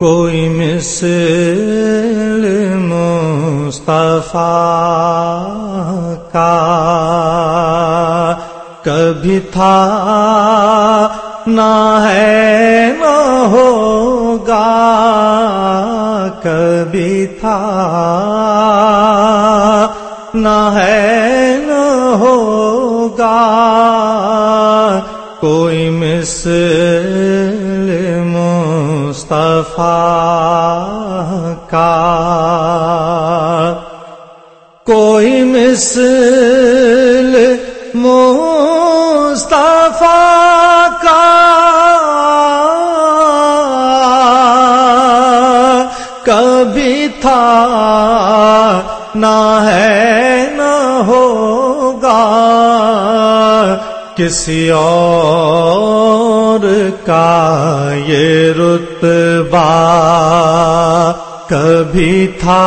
کوئی مثل مصطفیٰ کا کبھی تھا نہ ہے نہ ہوگا، کبھی تھا نہ ہے نہ ہوگا۔ کوئی مثل مصطفیٰ کا کوئی مثل مصطفیٰ کا کبھی تھا نہ ہے نہ ہوگا کسی اور کا یہ رتبہ کبھی تھا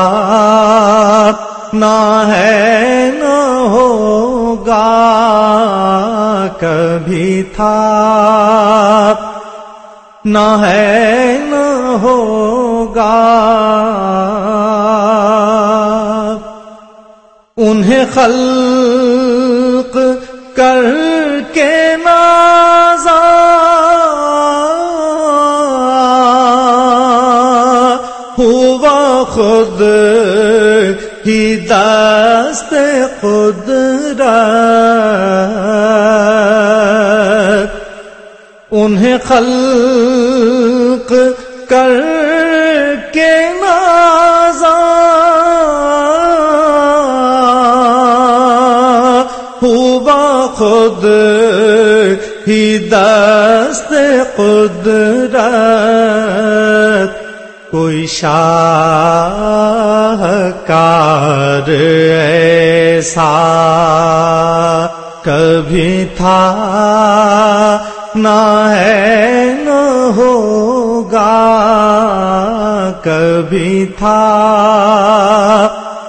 نہ ہے نہ ہوگا کبھی تھا نہ ہے نہ ہوگا انہیں خلق کر کے نازا خود ہی دست خود انہیں خلق کر کے نازا ہوا خود ہی دست قدرت کوئی شاہکار ایسا کبھی تھا نہ ہے نہ ہوگا کبھی تھا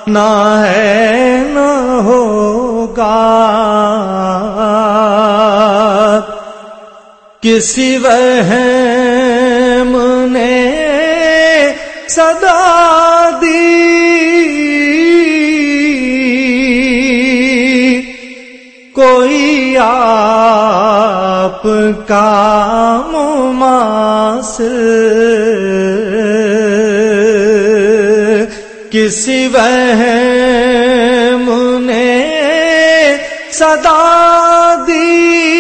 نہ ہے نہ ہوگا کسی وہم نے صدا دی۔ کوئی آپ کا مماثل۔ کسی وہم نے صدا دی۔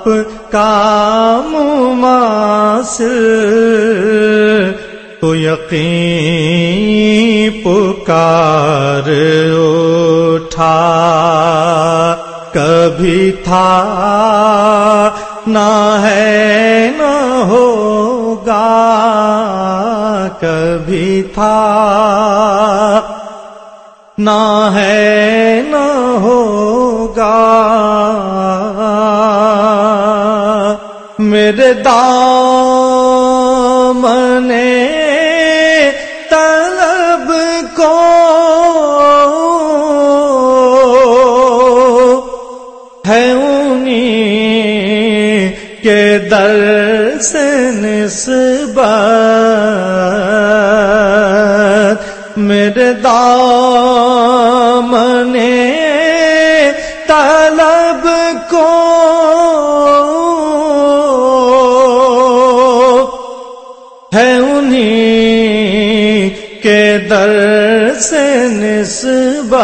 آپ کا مماثل تو یقین پکار اٹھا۔ کبھی تھا نہ ہے نہ ہوگا۔ کبھی تھا نہ ہے نہ ہوگا میرے دامن طلب کو ہے انہیں کے در سے نسبت میرے دامن نسبت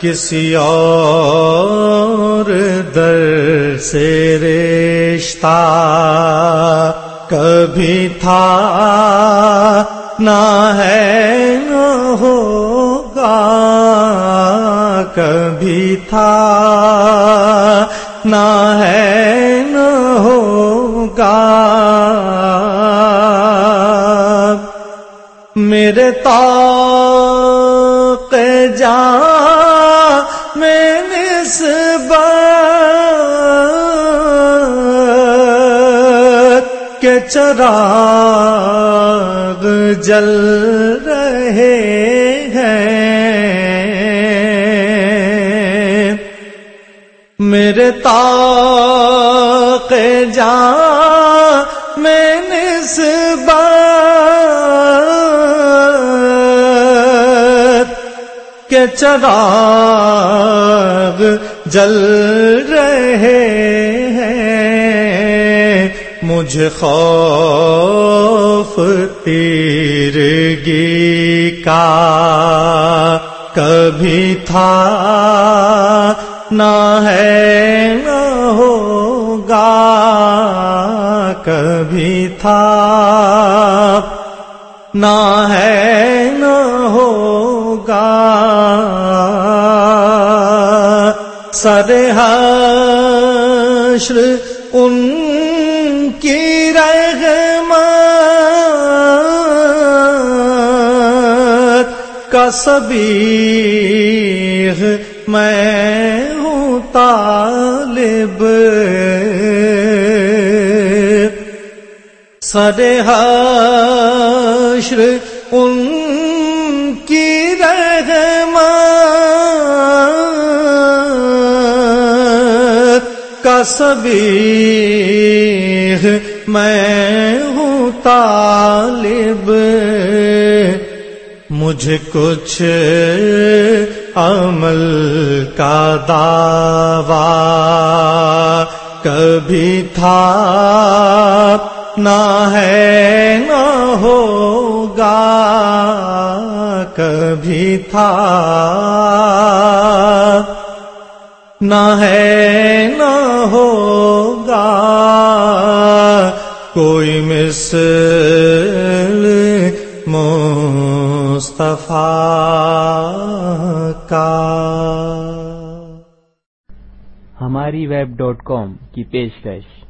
کسی اور در سے رشتہ کبھی تھا نہ ہے، نہ ہوگا، کبھی تھا نہ ہے، نہ ہوگا۔ میرے تاق جا، میں نسبت کے چراغ جل رہے ہیں۔ میرے تاق جا، میں نسبت کے چراغ جل رہے ہیں۔ مجھے خوف تیرگی کا کبھی تھا نہ ہے، نہ ہوگا۔ کبھی تھا نہ ہے سر حشر ان کی رحمت کا سبیغ میں ہوں طالب۔ سر حشر ان سبیغ میں ہوں طالب۔ مجھے کچھ عمل کا دعوی کبھی تھا نہ ہے، نہ ہوگا۔ کبھی تھا نہ ہے نہ ہوگا۔ کوئی مثل مصطفیٰ کا۔ ہماری ویب ڈاٹ کام کی پیشکش۔